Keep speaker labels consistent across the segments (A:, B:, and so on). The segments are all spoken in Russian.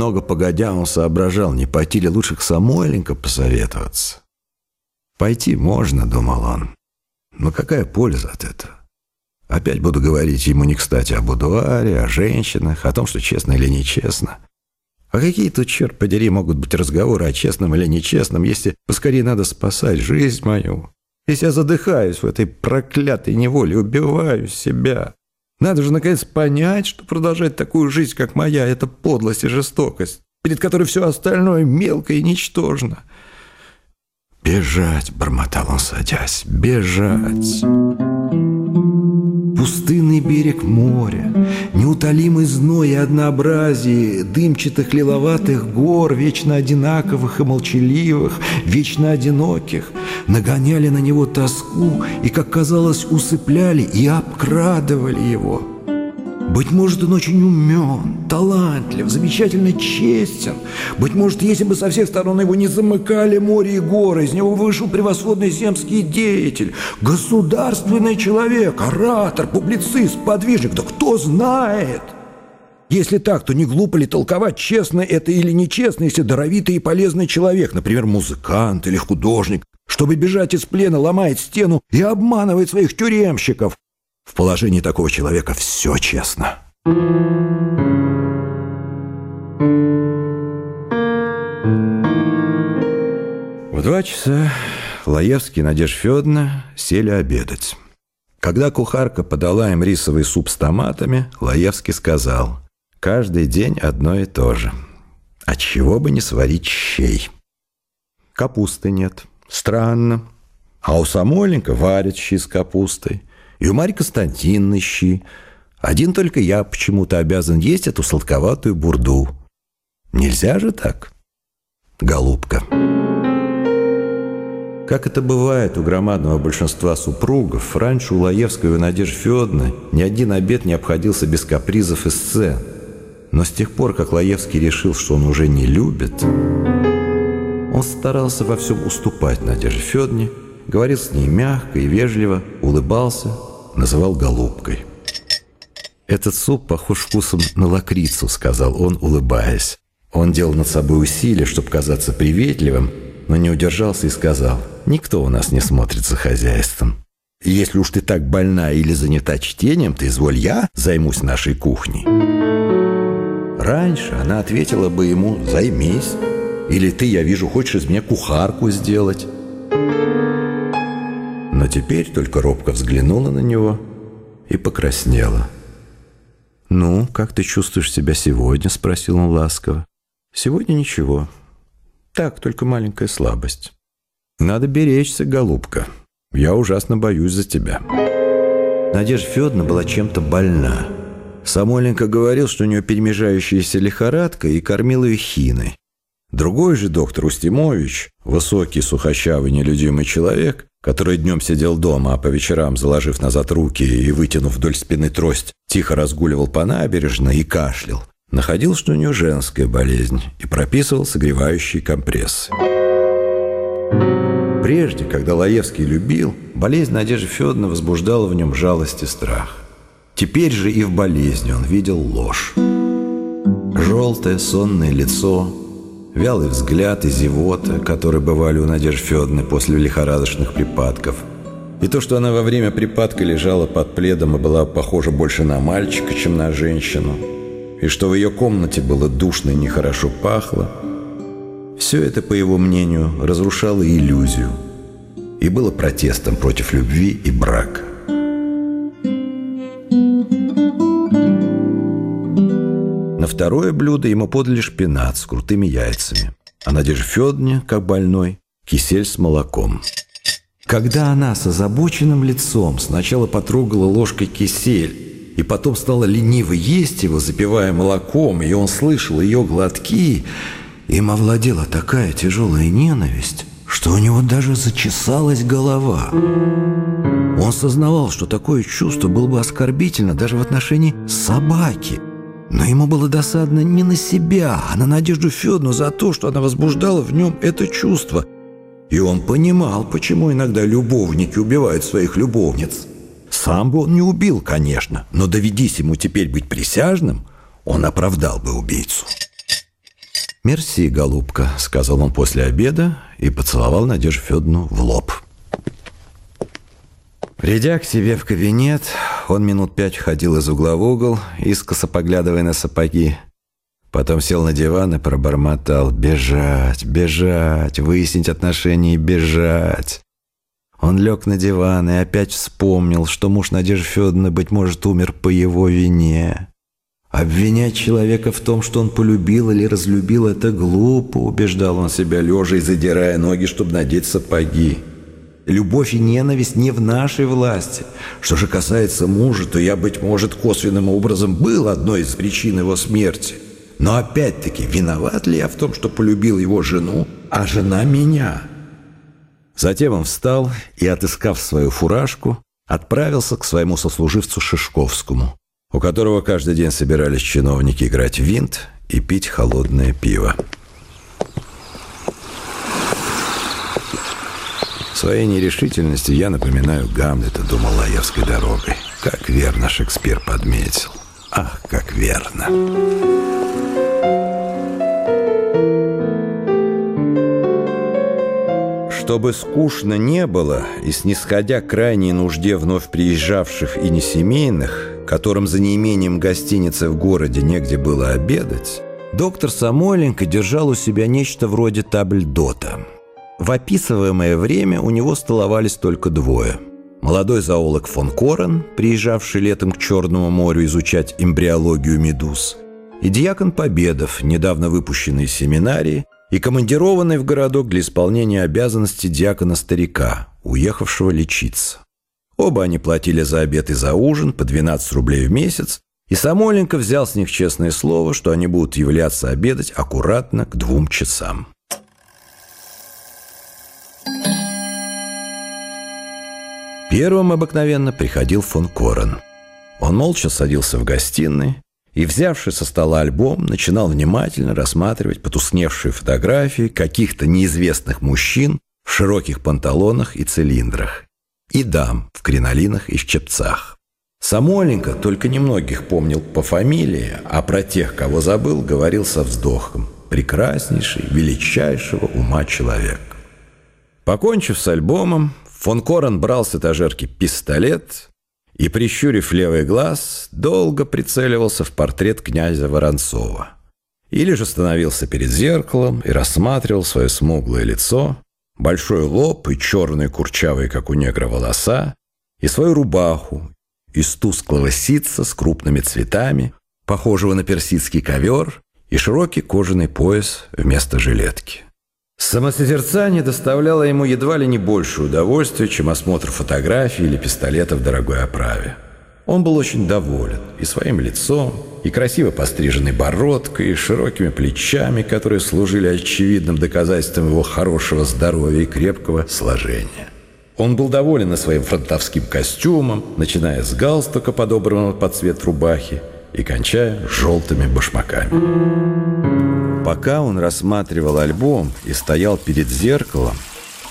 A: Немного погодя, он соображал, не пойти ли лучше к Самойленко посоветоваться. «Пойти можно», — думал он. «Но какая польза от этого? Опять буду говорить ему не кстати о будуаре, о женщинах, о том, что честно или нечестно. А какие тут, черт подери, могут быть разговоры о честном или нечестном, если поскорее надо спасать жизнь мою? Если я задыхаюсь в этой проклятой неволе, убиваю себя. Надо же, наконец, понять, что продолжать такую жизнь, как моя, это подлость и жестокость, перед которой все остальное мелко и ничтожно. «Бежать!» — бормотал он, садясь. «Бежать!» Пустынный берег моря, неутолимый зной и однообразие дымчатых лиловатых гор, вечно одинаковых и молчаливых, вечно одиноких, нагоняли на него тоску и, как казалось, усыпляли и обкрадывали его. Быть может, он очень умен, талантлив, замечательно честен. Быть может, если бы со всех сторон его не замыкали море и горы, из него вышел превосходный земский деятель, государственный человек, оратор, публицист, подвижник. Да кто знает? Если так, то не глупо ли толковать, честно это или нечестно, если даровитый и полезный человек, например, музыкант или художник, чтобы бежать из плена, ломает стену и обманывает своих тюремщиков, в положении такого человека все честно. В два часа Лаевский и Надежда Федоровна сели обедать. Когда кухарка подала им рисовый суп с томатами, Лаевский сказал, «Каждый день одно и то же. Отчего бы не сварить щей? Капусты нет. Странно. А у Самойленко варят щи с капустой. И у Марьи Константиновны щи. Один только я почему-то обязан есть эту сладковатую бурду. Нельзя же так, голубка. Как это бывает у громадного большинства супругов, раньше у Лаевской и Надежды Федоровны ни один обед не обходился без капризов и сцен. Но с тех пор, как Лаевский решил, что он уже не любит, он старался во всем уступать Надежде Федоровне, говорил с ней мягко и вежливо, улыбался, называл голубкой. «Этот суп похож вкусом на лакрицу», — сказал он, улыбаясь. Он делал над собой усилия, чтобы казаться приветливым, но не удержался и сказал, «Никто у нас не смотрит за хозяйством. Если уж ты так больна или занята чтением, то изволь я займусь нашей кухней». Раньше она ответила бы ему «Займись». Или «Ты, я вижу, хочешь из меня кухарку сделать» теперь только робко взглянула на него и покраснела. «Ну, как ты чувствуешь себя сегодня?» – спросил он ласково. «Сегодня ничего. Так, только маленькая слабость. Надо беречься, голубка. Я ужасно боюсь за тебя». Надежда Федоровна была чем-то больна. Самойленко говорил, что у нее перемежающаяся лихорадка и кормил ее хиной. Другой же доктор Устимович, высокий, сухощавый, нелюдимый человек, который днем сидел дома, а по вечерам, заложив назад руки и вытянув вдоль спины трость, тихо разгуливал по набережной и кашлял, находил, что у нее женская болезнь, и прописывал согревающие компрессы. Прежде, когда Лаевский любил, болезнь Надежды Федоровны возбуждала в нем жалость и страх. Теперь же и в болезни он видел ложь. Желтое сонное лицо, вялый взгляд и зевота, которые бывали у Надежды Федоровны после лихорадочных припадков. И то, что она во время припадка лежала под пледом и была похожа больше на мальчика, чем на женщину, и что в ее комнате было душно и нехорошо пахло, все это, по его мнению, разрушало иллюзию и было протестом против любви и брака. Второе блюдо ему подали шпинат с крутыми яйцами. А Надежде Федоровне, как больной, кисель с молоком. Когда она с озабоченным лицом сначала потрогала ложкой кисель и потом стала лениво есть его, запивая молоком, и он слышал ее глотки, им овладела такая тяжелая ненависть, что у него даже зачесалась голова. Он сознавал, что такое чувство было бы оскорбительно даже в отношении собаки – но ему было досадно не на себя, а на Надежду Федоровну за то, что она возбуждала в нем это чувство. И он понимал, почему иногда любовники убивают своих любовниц. Сам бы он не убил, конечно, но доведись ему теперь быть присяжным, он оправдал бы убийцу. «Мерси, голубка», — сказал он после обеда и поцеловал Надежду Федоровну в лоб. Придя к себе в кабинет, он минут пять ходил из угла в угол, искоса поглядывая на сапоги. Потом сел на диван и пробормотал «Бежать, бежать, выяснить отношения и бежать». Он лег на диван и опять вспомнил, что муж Надежды Федоровны, быть может, умер по его вине. Обвинять человека в том, что он полюбил или разлюбил, это глупо, убеждал он себя, лежа и задирая ноги, чтобы надеть сапоги. Любовь и ненависть не в нашей власти. Что же касается мужа, то я, быть может, косвенным образом был одной из причин его смерти. Но опять-таки, виноват ли я в том, что полюбил его жену, а жена меня? Затем он встал и, отыскав свою фуражку, отправился к своему сослуживцу Шишковскому, у которого каждый день собирались чиновники играть в винт и пить холодное пиво. Своей нерешительности я напоминаю Гамлета, думал Лаевской дорогой. Как верно Шекспир подметил. Ах, как верно. Чтобы скучно не было, и снисходя крайней нужде вновь приезжавших и несемейных, которым за неимением гостиницы в городе негде было обедать, доктор Самойленко держал у себя нечто вроде табльдота – в описываемое время у него столовались только двое. Молодой зоолог фон Корен, приезжавший летом к Черному морю изучать эмбриологию медуз, и диакон Победов, недавно выпущенный из семинарии и командированный в городок для исполнения обязанностей диакона-старика, уехавшего лечиться. Оба они платили за обед и за ужин по 12 рублей в месяц, и Самойленко взял с них честное слово, что они будут являться обедать аккуратно к двум часам. Первым обыкновенно приходил фон Корен. Он молча садился в гостиной и, взявший со стола альбом, начинал внимательно рассматривать потускневшие фотографии каких-то неизвестных мужчин в широких панталонах и цилиндрах и дам в кринолинах и щипцах. Самойленко только немногих помнил по фамилии, а про тех, кого забыл, говорил со вздохом. Прекраснейший, величайшего ума человек. Покончив с альбомом, Фон Корен брал с этажерки пистолет и, прищурив левый глаз, долго прицеливался в портрет князя Воронцова. Или же становился перед зеркалом и рассматривал свое смуглое лицо, большой лоб и черные курчавые, как у негра, волоса, и свою рубаху из тусклого ситца с крупными цветами, похожего на персидский ковер, и широкий кожаный пояс вместо жилетки. Самосозерцание доставляло ему едва ли не больше удовольствия, чем осмотр фотографий или пистолета в дорогой оправе. Он был очень доволен и своим лицом, и красиво постриженной бородкой, и широкими плечами, которые служили очевидным доказательством его хорошего здоровья и крепкого сложения. Он был доволен и своим фронтовским костюмом, начиная с галстука, подобранного под цвет рубахи, и кончая желтыми башмаками. Пока он рассматривал альбом и стоял перед зеркалом,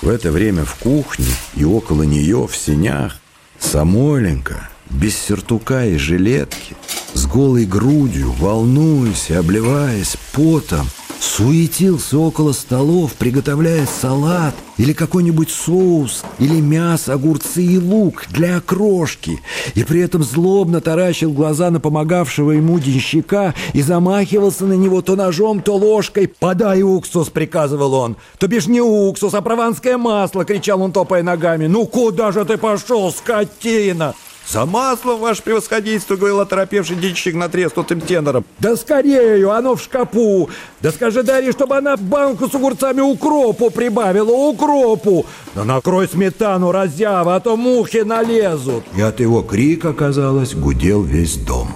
A: в это время в кухне и около нее в сенях Самойленко, без сюртука и жилетки, с голой грудью, волнуясь и обливаясь потом, суетился около столов, приготовляя салат или какой-нибудь соус, или мясо, огурцы и лук для окрошки, и при этом злобно таращил глаза на помогавшего ему денщика и замахивался на него то ножом, то ложкой. «Подай уксус!» — приказывал он. «То бишь не уксус, а прованское масло!» — кричал он, топая ногами. «Ну куда же ты пошел, скотина?» «За маслом, ваше превосходительство!» — говорил оторопевший денщик натреснутым тенором. «Да скорее, оно в шкапу! Да скажи Дарье, чтобы она банку с огурцами укропу прибавила, укропу! Да накрой сметану, разява, а то мухи налезут!» И от его крика, казалось, гудел весь дом.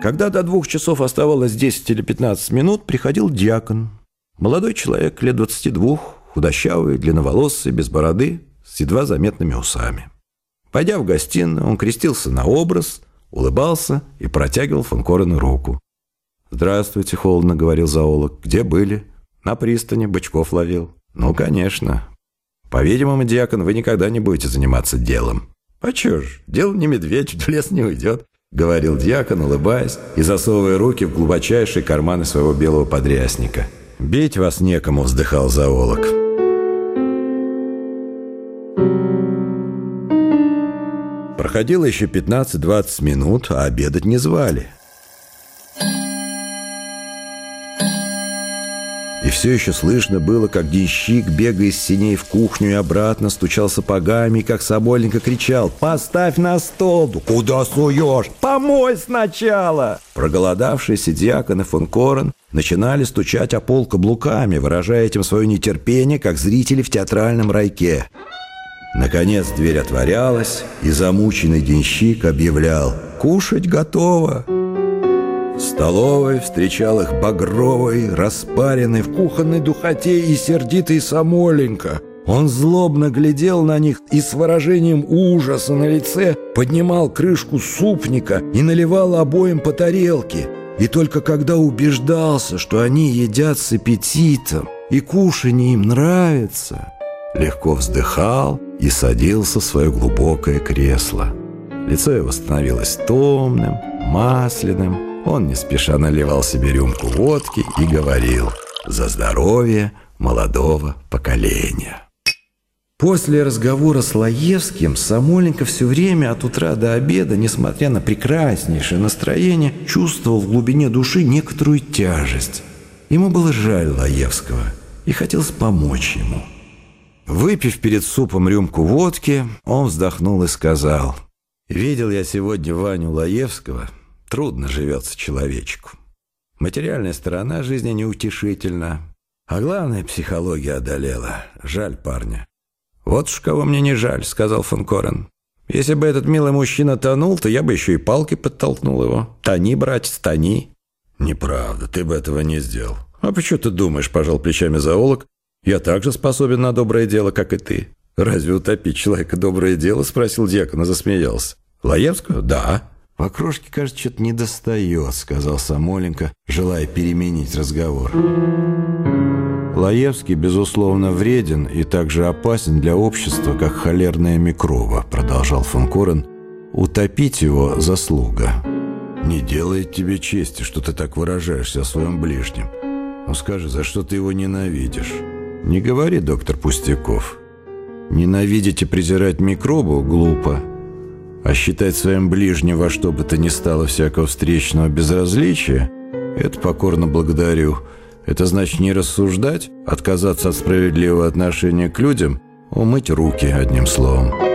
A: Когда до двух часов оставалось 10 или 15 минут, приходил дьякон. Молодой человек, лет 22, худощавый, длинноволосый, без бороды, с едва заметными усами. Пойдя в гостиную, он крестился на образ, улыбался и протягивал фон Корену руку. «Здравствуйте», — холодно говорил зоолог. «Где были?» «На пристани, бычков ловил». «Ну, конечно. По-видимому, диакон, вы никогда не будете заниматься делом». «А чё ж, дело не медведь, в лес не уйдет. — говорил дьякон, улыбаясь и засовывая руки в глубочайшие карманы своего белого подрясника. «Бить вас некому», — вздыхал зоолог. Проходило еще 15-20 минут, а обедать не звали. И все еще слышно было, как денщик, бегая из синей в кухню и обратно, стучал сапогами и как собольника кричал «Поставь на стол!» «Куда суешь? Помой сначала!» Проголодавшиеся диакон и фон Корен начинали стучать о пол каблуками, выражая этим свое нетерпение, как зрители в театральном райке. Наконец дверь отворялась, и замученный денщик объявлял «Кушать готово!» столовой встречал их багровый, распаренный, в кухонной духоте и сердитый Самоленко. Он злобно глядел на них и с выражением ужаса на лице поднимал крышку супника и наливал обоим по тарелке. И только когда убеждался, что они едят с аппетитом и кушанье им нравится, легко вздыхал и садился в свое глубокое кресло. Лицо его становилось томным, масляным, он не спеша наливал себе рюмку водки и говорил «За здоровье молодого поколения». После разговора с Лаевским Самойленко все время от утра до обеда, несмотря на прекраснейшее настроение, чувствовал в глубине души некоторую тяжесть. Ему было жаль Лаевского и хотелось помочь ему. Выпив перед супом рюмку водки, он вздохнул и сказал, «Видел я сегодня Ваню Лаевского, Трудно живется человечку. Материальная сторона жизни неутешительна. А главное, психология одолела. Жаль парня. «Вот уж кого мне не жаль», — сказал фон Корен. «Если бы этот милый мужчина тонул, то я бы еще и палкой подтолкнул его. Тони, братец, тони». «Неправда, ты бы этого не сделал». «А почему ты думаешь?» – пожал плечами зоолог. «Я также способен на доброе дело, как и ты». «Разве утопить человека доброе дело?» – спросил дьякон и засмеялся. «Лаевского? Да. «По крошке, кажется, что-то не достает», — сказал Самоленко, желая переменить разговор. «Лаевский, безусловно, вреден и также опасен для общества, как холерная микроба», — продолжал фон Корен. «Утопить его — заслуга». «Не делает тебе чести, что ты так выражаешься о своем ближнем. Ну скажи, за что ты его ненавидишь?» «Не говори, доктор Пустяков. Ненавидеть и презирать микробу глупо». А считать своим ближним во что бы то ни стало всякого встречного безразличия – это покорно благодарю. Это значит не рассуждать, отказаться от справедливого отношения к людям, умыть руки одним словом.